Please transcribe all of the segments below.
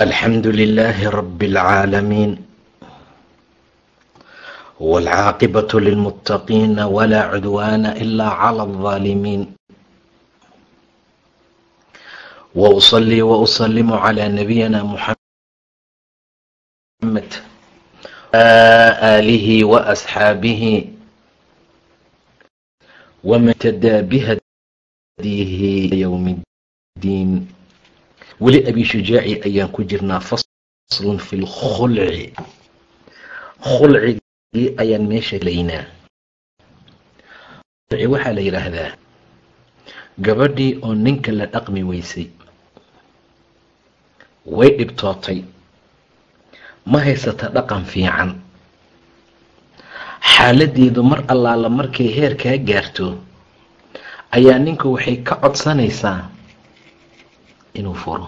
الحمد لله رب العالمين والعاقبة للمتقين ولا عدوان إلا على الظالمين وأصلي وأسلم على نبينا محمد آله وأصحابه ومن تدى بهديه يوم الدين weli abi shujaaci ayaan ku jirnaa faslun fi lkhulci khulcigii ayaan meesha laynaa. Khulci waxaa la yidhaahdaa gabadhii oo ninka la dhaqmi weysay. Way dhibtootay. Ma haysata dhaqan fiican. Xaaladeedu mar allaala markay heer kaa gaarto ayaa ninku waxay ka codsanaysaa inuu furo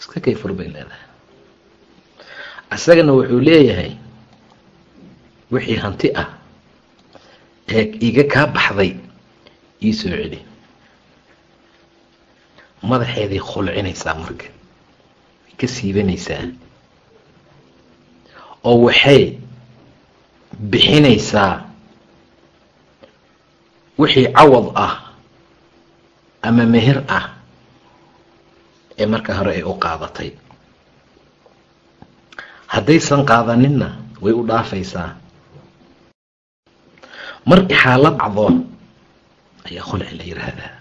iska kay fur bay leedahay. Isagana wuxuu leeyahay wixii hanti ah ee iga kaa baxday ii soo celi. Madaxeeday khulcinaysaa marka way ka siibanaysaa oo waxay bixinaysaa wixii cawad ah ama meher ah ee marka hore ay u qaadatay. Haddaysan qaadaninna way u dhaafaysaa. Markii xaalad dhacdo ayaa khulci la yidhaahdaa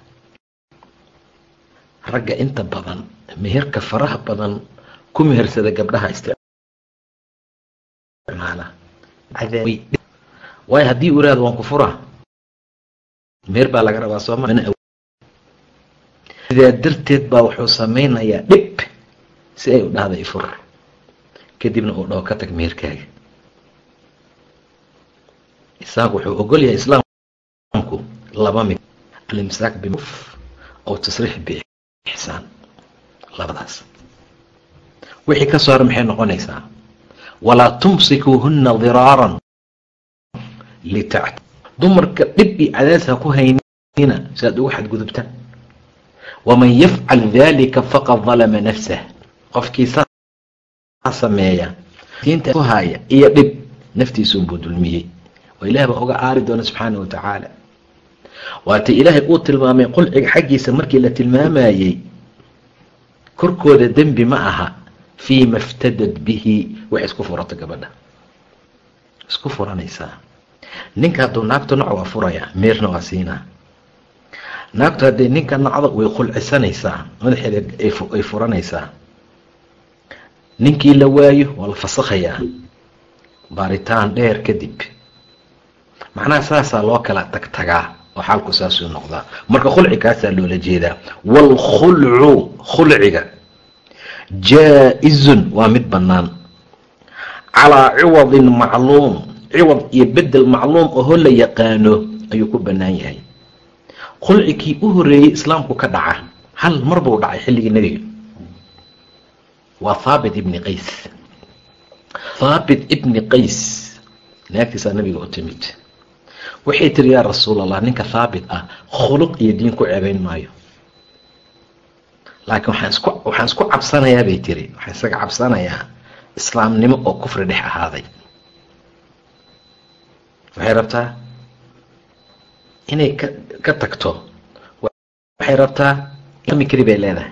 ragga inta badan meherka faraha badan ku mehersada gabdhaha isticmaala. Waayo haddii u iraado waan ku furaa. Meher baa laga rabaa sooma sidaa darteed baa wuxuu samaynayaa dhib si ay u dhahda ifur kadibna uu dhaho ka tag meherkaaga isaaq wuxuu ogol yahay islaamku laba mid. Alimsaak bimuf oo tasriix biixsaan labadaas. Wixii ka soo hara maxay noqonaysaa? Walaa tumsikuuhunna diraaran litact dumarka dhib iyo cadaas ha ku haynina si aad ugu xadgudubtaan waman yafcal dalika faqad dalama nafsah qofkii saa sameeya diinta haya iyo dhib naftiisuunbuu dulmiyey oo ilaah baa uga aari doona subxaana wa tacaala waata ilaahay uu tilmaamay qulciga xaggiisa markii la tilmaamayey korkooda dembi ma aha fii ma ftadad bihi wax isku furato gabadha isku furanaysaa ninka hadduu naagtu nac waa furayaa meerna waa siinaa naagtu hadday ninka nacdo way khulcisanaysaa madaxeeda ay furanaysaa ninkii la waayo waa la fasakhayaa baaritaan dheer kadib. Macnaha saasaa loo kala tagtagaa oo xaalku saasuu noqdaa. Marka khulci kaasaa loola jeedaa. Waalkhulcu khulciga jaa-izun waa mid bannaan. Calaa ciwadin macluum ciwad iyo bedel macluum oho la yaqaano ayuu ku bannaan yahay khulcikii u horeeyey islaamku ka dhaca hal mar buu dhacay xilligii nebiga. Waa thaabit ibni qays. Thaabit ibni qays. Naagtiisaa nabiga u timid. Waxay tiri yaa rasuul allah ninka thaabit ah khuluq iyo diin ku ceebeyn maayo. Laakiin waxaan isku waxaan isku cabsanayaa bay tiri. Waxaan isaga cabsanayaa islaamnimo oo kufri dhex ahaaday. Waxay rabtaa inay ka ka tagto. Waxay rabtaa mikri bay leedahay.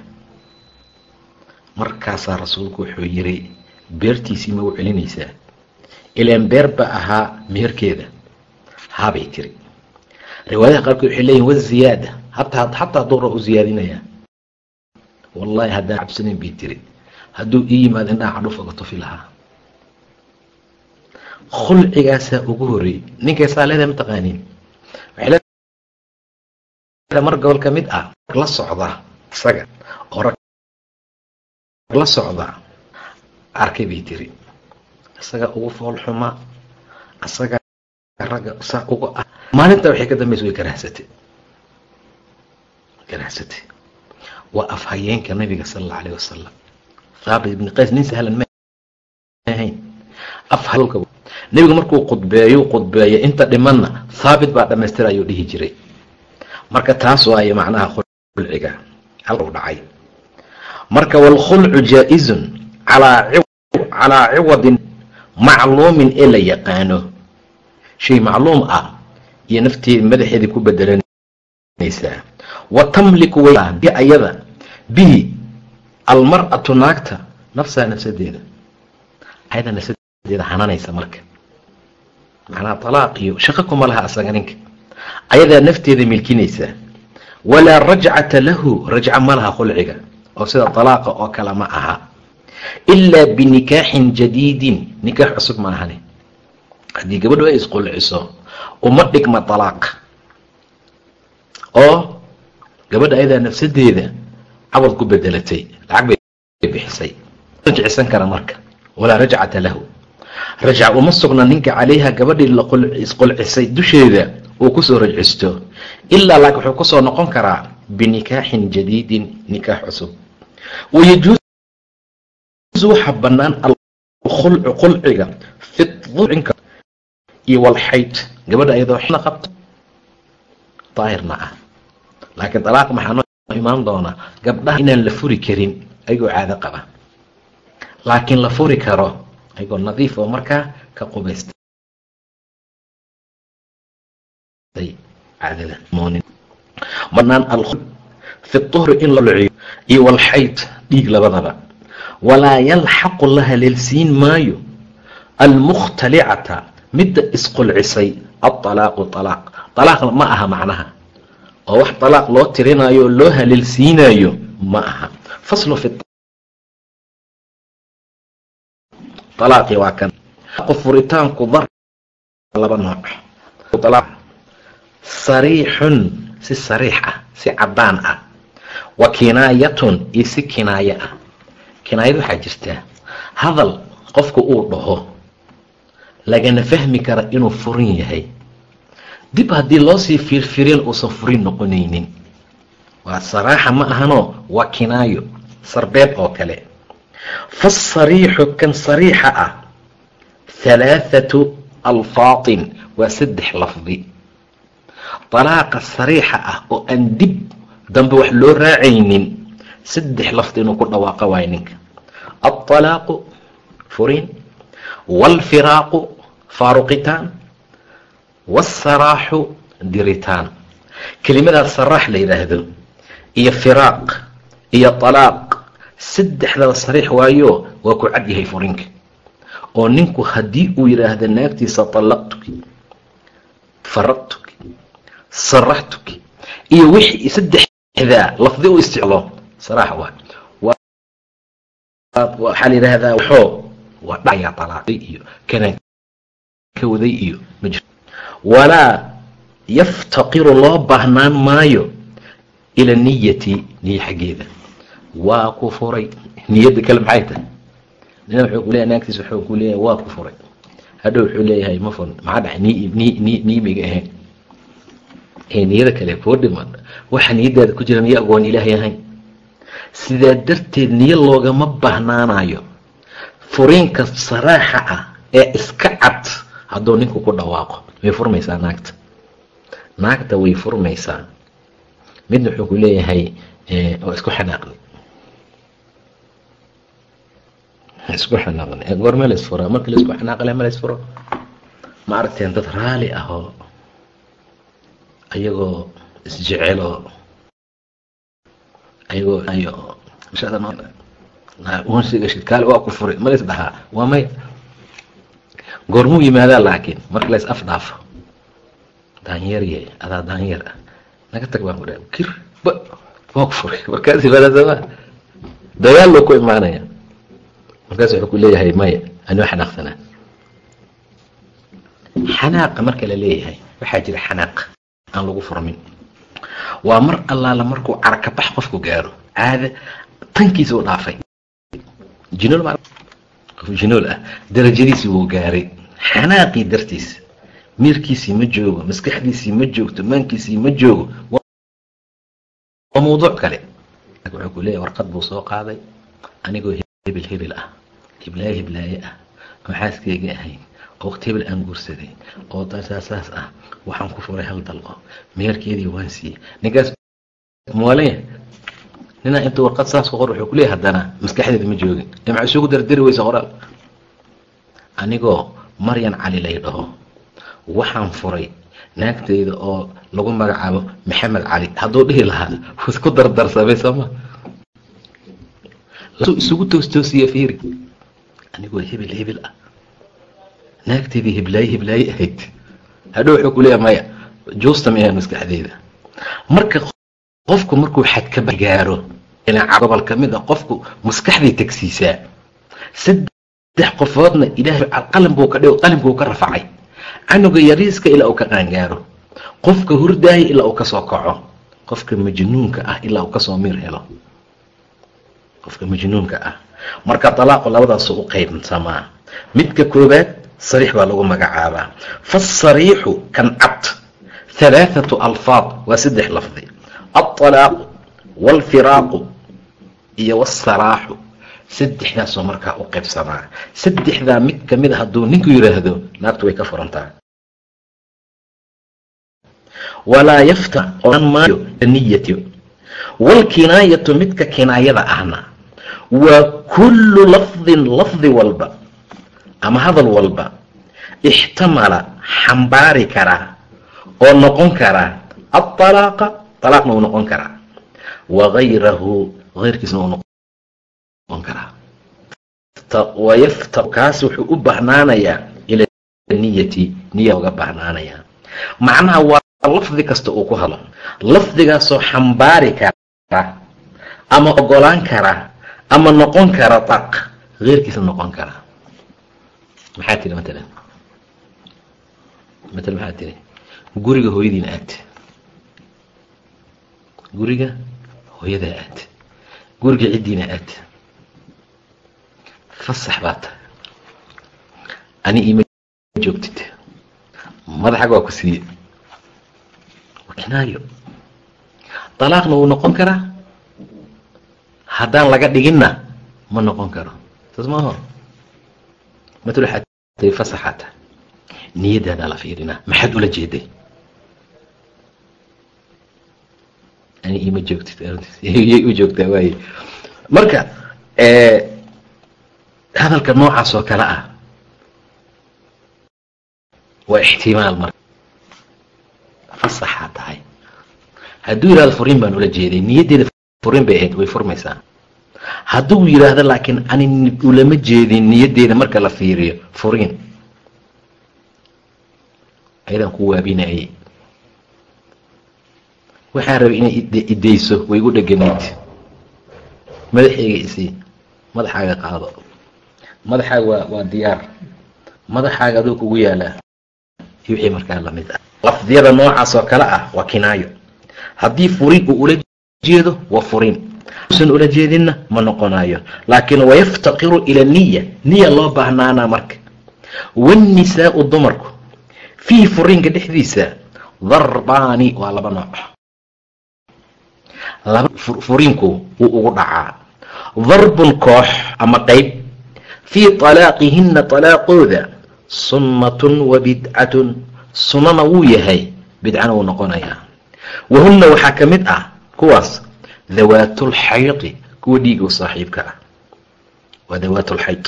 Markaasaa rasuulku wuxuu yiri beertiisii ma u celinaysaa. Ilaan beer ba ahaa meherkeeda. Haabay tiri. Riwaayadaha qaarkood waxay leeyihiin waziyaada hataa xataa duura u ziyaadinayaa wallahi haddaan cabsanayn bay tiri. Hadduu ii yimaado indhaha cadhuf oga tufi lahaa. Khulcigaasaa ugu horreeyey ninkaysaa leedahay mataqaaniin mar gobol ka mid ah la socda isaga oo rag la socda arkay bay tiri. Isaga ugu foolxumaa isaga ragga saa uga ah. Maalinta waxay ka dambaysa way karahsatay karahsatay waa afhayeenka nabiga sala allau alayh wasalam thaabit ibni qays nin sahlan ma nebigu markuu qudbeeyo qudbeeyo inta dhimanna thaabit baa dhamaystira ayuu dhihi jiray. Marka taas waayo macnaha khulciga halka u dhacay. Marka waalkhulcu jaa-izun calaa ciwadin macluumin ee la yaqaano. Shay macluum ah iyo nafteeda madaxeedii ku bedelanaysaa wa tamliku ayada bihi almar'atu naagta nafsaha nafsadeeda nafsadeeda hananaysa marka. Macnaha talaaq iyo shaqo kuma laha asaga ninka. Ayadaa nafteeda milkinaysaa walaa rajcata lahu rajca ma laha khulciga oo sida talaaqa oo kale ma aha. Ilaa binikaaxin jadiidin. Nikaax cusub ma ahane haddii gabadhu ay isqulciso uma dhigma talaaq. Oo gabadha ayadaa nafsadeeda cabad ku bedelatay lacag bay bixisay. Rajcisan kara marka. Walaa rajcata lahu rajca uma sugna ninka calayha gabadhii isqulcisay dusheeda uu ku soo rajcisto. Ilaa laakiin wuxuu ku soo noqon karaa binikaaxin jadiidin nikaax cusub. Wayajuusu waxa banaan alkhulcu khulciga fidcinka iyo walxayd gabadha iyadoo xna qabto daahirna ah. Laakiin talaaq maxaa imaan doonaa gabdhaha inaan la furi karin ayagoo caado qaba. Laakiin la furi karo ayagoo nadiif oo markaa ka qubaystay banaan fi tuhri in la luciyo iyo walxayd dhiig labadaba. Walaa yalxaqu la haleelsiin maayo. Almukhtalicata midda isqulcisay aalaaqu alaaq alaaq ma aha macnaha. Oo wax alaaq loo tirinayo oo loo haleelsiinayo ma aha alaaqi waa kan. Furitaanku dar laba nooc. Sariixun si sariix ah si cadaan ah. Wa kinaayatun iyo si kinaaye ah. Kinaayad waxaa jirtaa. Hadal qofku uu dhaho lagana fahmi kara inuu furin yahay. Dib haddii loo sii fiirfirin uusan furin noqonaynin. Waa saraaxa ma ahanoo waa kinaayo sarbeeb oo kale fasariixu kan sariixa ah halaathatu alfaatin waa saddex lafdi dalaaqa sariixa ah oo aan dib dambe wax loo raacaynin saddex lafdi inuu ku dhawaaqa waayo ninka altalaaqu furin waalfiraaqu faaruqitaan waasaraaxu diritaan kelimadaas saraax la yidhaahdo iyo firaaq iyo talaaq saddexdaba sariix waayo waa ku cad yahay furinka oo ninku haddii uu yidhaahdo naagtiisa talaqtuki faraqtuki saraxtuki iyo wixii saddexdaa lafdi u isticlo saraax waa. Waxaa la yidhaahdaa waxoo waa dhacayaa talaaqay iyo kanaan ka waday iyo ma jiro walaa yaftaqiru loo baahnaan maayo ila niyati niyo xaggeeda waa ku furay. Niyadda kale maxay tahay? Nina wuxuu ku leeyahay naagtiis wuxuu ku leeyahay waa ku furay. Hadhow wuxuu leeyahay ma furin maxaa ni niimiga ahayn ee niyada kale dhiman. Waxa niyadaada ku jira niyo agoon ilaahay ahayn. Sidaa darteed niyo loogama baahnaanayo. Furiinka saraaxa ah ee iska cad hadduu ninku ku dhawaaqo way furmaysaa naagta. Naagta way furmaysaa. Midna wuxuu ku leeyahay oo isku xanaaqni isku xanaaqni goorme la isfuraa marka la isku xanaaqle ma la isfuro ma aragteen dad raali ah oo ayagoo isjeceloo ayagoo unsiga shidkaale waa ku furay ma la is dhahaa waa maya goormuu yimaadaa laakiin marka la is afdhaafo daanyeer yahay adaa daanyeer ah. Naga tag baan ku dhaha kir ba waa ku furay markaas imaadaasama dagaal loo ku imaanaya markaas wuxuu ku leeyahay maya anoo xanaaqsanaa xanaaqa marka la leeyahay waxaa jira xanaaq aan lagu furmin. Waa mar allaala markuu carakabax qofku gaaro caada tankiisa u dhaafay. Jinol qof jinool ah darajadiisii wuu gaaray. Xanaaqii dartiis miirkiisii ma joogo maskaxdiisii ma joogto maankiisii ma joogo waa mawduuc kale. Wuxuu ku leeyahy warqad buu soo qaaday anigoo hebel hebel ah hiblaaye hiblaaye ah. Oo xaaskeyga ahayn oo waqti hebel aan guursaday. Oo saasaas ah. Waxaan ku furay hal dalqo meherkeedii waan siiyey. Ninkaas muwalaya ninaa intuu warqad saas ku qor wuxuu ku leeyahy haddana maskaxdeeda ma joogin. Ee isugu dardari weysa qoraal anigoo maryan cali lay dhaho. Waxaan furay naagteyda oo lagu magacaabo maxamed cali. Hadduu dhihi lahaa ku dardarsamay sooma isugu toostoosiya fiiri anigoo hebel hebel ah naagteydii hiblaaye hiblaaye ahayd. Hadhow wuxuu ku leeyahay maya juusta miyaa maskaxdeeda marka qofku markuu xadka gaaro gobol ka mid a qofku maskaxday tagsiisaa. Saddex qofoodna ilaahay qalin buu ka dhig qalin buu ka rafacay. Canuga yariiska ilaa uu ka qaangaaro qofka hurdaaya ilaa uu ka soo kaco. Qofka majnuunka ah ilaa uu ka soo miir helo. Qofka majnuunka ah marka talaaqu labadaasu u qaybsamaa midka koobaad sariix baa lagu magacaabaa. Faasariixu kan cad halaathatu alfaad waa saddex lafdi. Altalaaqu waalfiraaqu iyo wasaraaxu saddexdaasoo markaa u qaybsamaa. Saddexdaa mid ka mid a hadduu ninku yidhaahdo naagtu way ka furantaa walaa yaftax oran maayo niyati waalkinaayatu midka kinaayada ahna waa kullu lafdin lafdi walba ama hadal walba ixtamala xambaari karaa oo noqon karaa atalaaqa talaaqna uu noqon karaa wagayrahu ayrkiisna uu noqon karaa wayafta kaas wuxuu u bahnaanayaa ila niyati niya uga bahnaanayaa macnaha waa lafdi kasta uu ku hadlo lafdigaasoo xambaari kara ama ogolaan kara ama noqon kara taaq eyrkiisna noqon kara. Maxaa tiri matalan matalan maxaa tiri? Guriga hooyadiina aad. Guriga hooyadaa aad. Guriga ciddiina aad. Fasax baa tahay ani ima joogtid. Madaxaga waa ku siiye waa kinaayo. Dalaaqna wuu noqon karaa haddaan laga dhiginna ma noqon karo. Saas maaho tahay niyadaadaa la fiirinaa. Maxaad ula jeeday? Ani ima joogtid yay u joogtaa waaye. Marka hadalka noocaas oo kale ah waa ixtimaal marka fasaxaa tahay. Hadduu yidhahdo furiin baan ula jeeday niyaddeeda furin bay ahayd way furmaysaa hadduu yidhaahdo laakiin ani ulama jeedin niyaddeeda marka la fiiriyo furiin. Ayadaan ku waabinayay waxaan rabay inay idayso way igu dheganayd. Madaxayga isii madaxaaga qaado. Madaxaaga waa waa diyaar. Madaxaaga aduu kugu yaalaa. Iyo wixii markaa la mid ah. Lafdiyada noocaas oo kale ah waa kinaayo. Haddii furin uu ula jeedo waa furin usan ula jeedinna ma noqonayo laakiin wayaftaqiru ila niya niya loo baahnaanaa marka. Waannisaau dumarku fiihi furiinka dhexdiisa darbaani waa laba nooc. Laba furiinku wuu ugu dhacaa. Darbun koox ama qeyb fii talaaqihinna talaaqooda sunnatun wa bidcatun sunnana wuu yahay bidcana wuu noqonayaa. Wahunna waxaa ka mid ah kuwaas dawaatulxaydi kuwa dhiiga u saaxiibka ah. Waa dawaatulxayd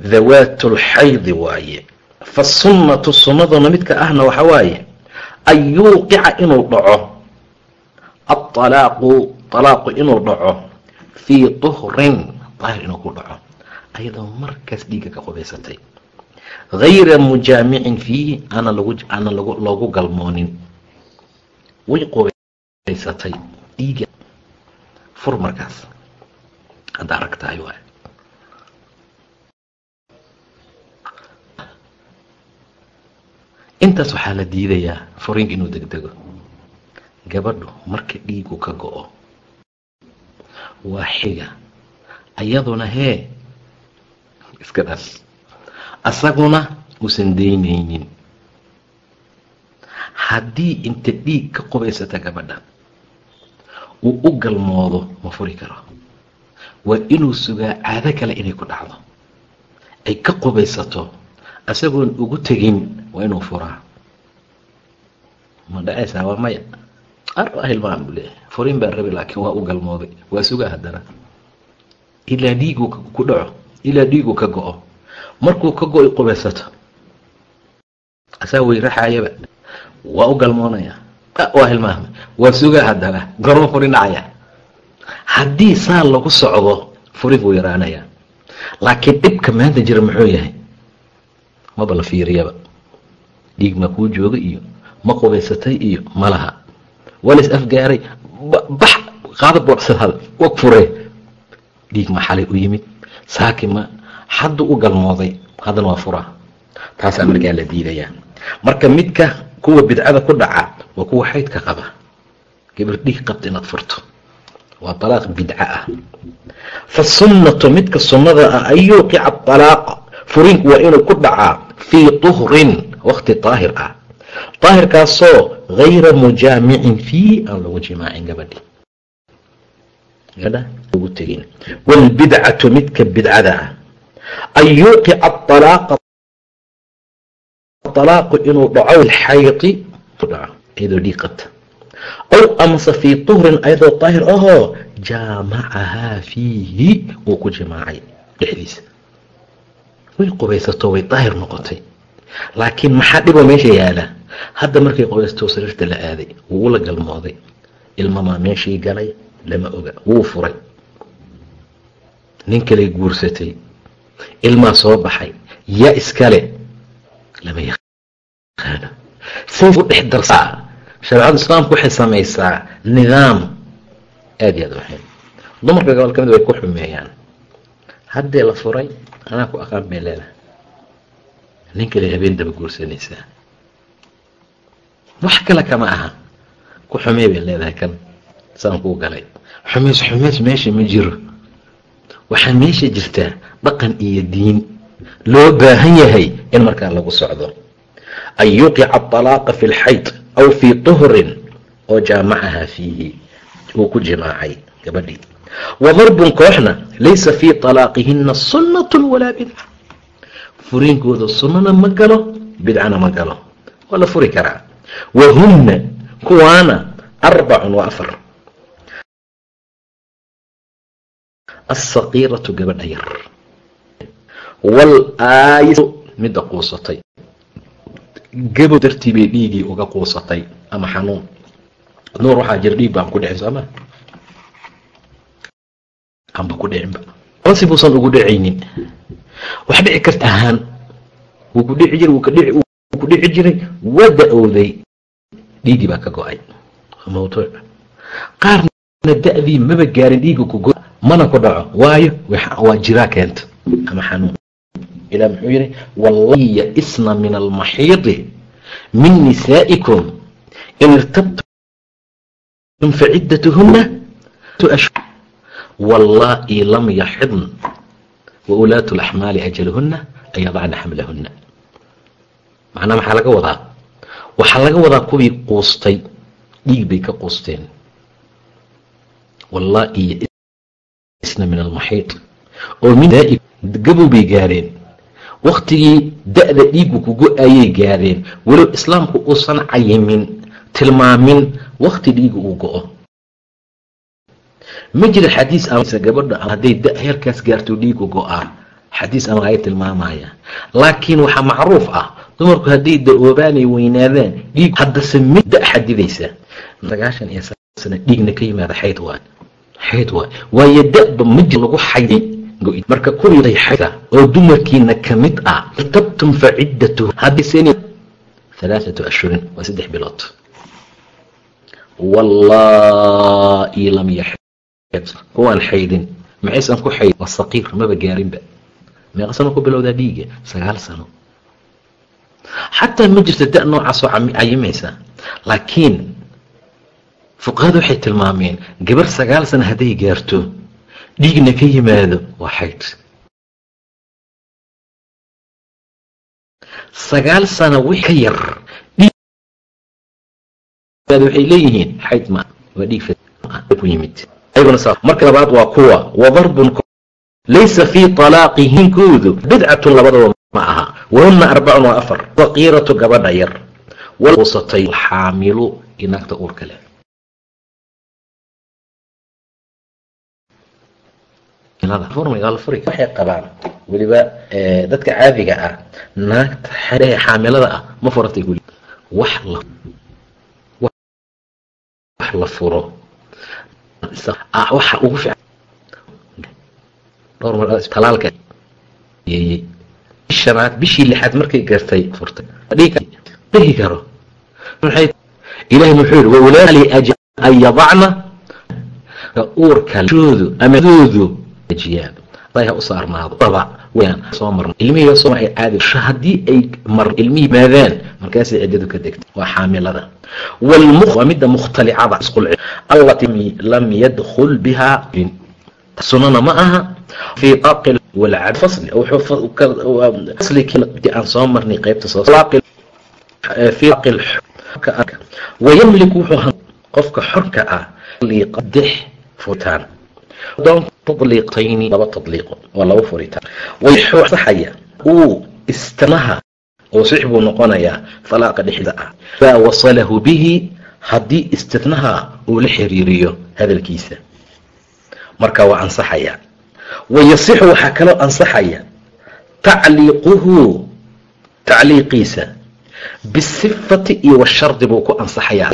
dawaatulxaydi waaye fasunnatu sunnaduna midka ahna waxa waaye an yuuqica inuu dhaco. Aalaaqu alaaqu inuu dhaco. Fii tuhrin daahir inuu ku dhaco. Ayadoo markaas dhiigga ka qubaysatay. Hayra mujaamicin fiihi ana lagu ana lagu loogu galmoonin. Way qubaysatay dhiiga fur markaas. Hadda arag tahay waay. Intaas waxaa la diidayaa furiinka inuu degdego. Gabadhu marka dhiigu ka go-o waa xiga. Ayaduna hee iska dhaaf asaguna uusan daynaynin. Haddii inta dhiig ka qubaysata gabadha uu u galmoodo ma furi karo. Waa inuu sugaa caado kale inay ku dhacdo. Ay ka qubaysato asagoon ugu tegin waa inuu furaa. Ma dhacaysaa waa maya. Hilmaan buu leeyahay. Furin baan rabi laakiin waa u galmooday. Waa sugaa haddana. Ilaa dhiiguu ku dhaco. Ilaa dhiiguu ka go-o. Markuu ka go-i qubaysato. Asaa weyraxayaba waa u galmoonaya waa hilmaama waa sugaa haddana. Furin dhacaya. Haddii saa lagu socdo furin buu yaraanaya laakiin dhibka maanta jira muxuu yahay? Maba la fiiriyaba. Dhiig ma kuu jooga iyo ma qubaysatay iyo ma laha. Afgaaray. Bax qaada boocsadaada wag furee dhiig ma xalay u yimid. Saaki ma hadduu u galmooday. Haddana waa furaa taasaa markaa la diidayaa. Marka midka kuwa bidcada ku dhaca waa kuwa xaydka qaba. Gabar dhiig qabta inaad furto. Waa alaaq bidca ah. Fasunnatu midka sunnada ah an yuuqica alaaqa furinku waa inuu ku dhacaa fii tuhrin wakti daahir ah. Daahirkaasoo gayra mujaamicin fii aan lagu jimaacin gabadhi. Ugu tegin. Wlbidcatu midka bidcada ah. An yuuqica alaaqa alaaqu inuu dhaco dhaco iyadoo dhiig qabta ow amase fii tuhrin ayadoo daahir ahoo jaamacahaa fiihi uu ku jimaacay dhexdiisa way qubaysato way daahir noqotay laakiin maxaa dhiboo meesha yaalla hadda markay qubaysato sariirta la aaday wuu la galmooday ilmamaa meeshii galay lama oga wuu furay nin kaley guursatay ilmaa soo baxay yaa iskale lama yaqaano say u dhex darsaa. Shareecada islaamku waxay samaysaa nidaam. Aada iyo aad waxay dumarka gobol ka way ku xumeeyaan. Haddee la furay anaa ku aqaan bay leedahay. Nin kale habeen daba guursanaysaa. Wax kale kama aha. Ku xumey bay leedahay kan. Saan kuu galay. Xumeys xumeys meesha ma jiro. Waxaa meesha jirtaa dhaqan iyo diin. Loo baahan yahay in markaa lagu socdo an yuqica alaaqa fi lxayd aw fii tuhrin oo jaamacahaa fiihi uu ku jimaacay gabadhii wadarbun kooxna laysa fii talaaqihina sunnatun walaa bidca furiinkooda sunnana ma galo bidcana ma galo waa la furi karaa wahunna kuwaana arbacun waa afar asaqiiratu gabadha yar walaayatu midda quusatay gabow dartii bay dhiigii uga quusatay ama xanuun. Nuur waxaa jira dhiig baan ku dhicin sooma anba ku dhicinba si buusan ugu dhicaynin. Wax dhici karta ahaan wuu ku dhici jiray wuu ku dhici jiray. Waa da'owday dhiigii baa ka go'ay. Mawduuc. Qaarna da-dii maba gaarin dhiiga ku go mana ku dhaco. Waayo waa jiraa keenta ama xanuun ilah muxuu yihi wallahi ya-isna min almaxiidi min nisaa'ikum in irtabtum faciddatuhuna wallaahi lam yaxidn waulaatu laxmaali ajaluhuna an yadacna xamlahuna macnaa maxaa laga wadaa? Waxaa laga wadaa kuwii quustay dhiig bay ka quusteen. Wallaahi ya-isna min almaxiid oo min gabow bay gaareen waktigii da-da dhiigu ku go'ayay gaareen walow islaamku uusan cayimin tilmaamin wakti dhiigu uu go-o. Ma jira xadiis gabadha hadday da heerkaas gaarto dhiigu go'aa xadiis ama ay tilmaamaya. Laakiin waxaa macruuf ah dumarku hadday da'oobaanay weynaadaan dhiig haddase mid da xadidaysa. Sagaashan iyo sana dhiigna ka yimaada xayd waay. Xayd waay. Waayo da-ba ma jir lagu xayday marka kuwii xayda oo dumarkiina ka mid ah irtabtum fa ciddatuhu haddaysen halaathatu ashhurin waa saddex bilood. Wallaahi lam yaxid kuwaan xaydin. Maxaysan ku xayd. Waa saqiir maba gaarinba. Meeqa sano ku bilowdaa dhiiga sagaal sano. Xataa ma jirto da noocaasoo cayimaysa laakiin fuqahadu waxay tilmaameen gabar sagaal sano hadday gaarto dhiigna ka yimaado waa xayd. Sagaal sano wix ka yar waxay leeyihiin xayd ma waa dhiig ku yimid. Marka labaad waa kuwa wadarbun laysa fii talaaqihinkoodu bidcatun labadaba ma aha. Wahuna arbacun waa afar saqiiratu gabadha yar walsatay xaamilu inaagta uurka leh waxay qabaan weliba dadka caadiga ah naagta xaamilada ah ma furatay wax la furo. Waxa ugu talaalka. Shanaad bishii lixaad markay gartay furtay. Dhihi karo. Maxay ilaahay muxuu yidhi waulaali aj an yadacna uurka shoodu ama doodu ajiyaan ha u saarnaado. Raba wayaan soo marna ilmihii soo ay caadi haddii ay mar ilmihii maadaan markaasay ciddadu ka degtay. Waa xaamilada. Walmukh waa midda mukhtalicada isqulci allatii lam yadkhul biha. Sunana ma aha. Fii aqi walcad fasli. Faslikii aan soo marnay qaybta soo fii aqi wayamliku wuxuu qofka xorka ah. Liqadex furitaan tadliiqtayni laba tadliiqo waa laba furitaan. Wayxuu saxaya uu istanaha oo six buu noqonayaa talaaqa dhexda ah. Idaa wasalahu bihi haddii istinaha uu la xiriiriyo hadalkiisa. Marka waa ansaxaya. Wayasixu waxaa kaloo ansaxaya. Tacliiquhu tacliiqiisa. Bisifati iyo washardi buu ku ansaxayaa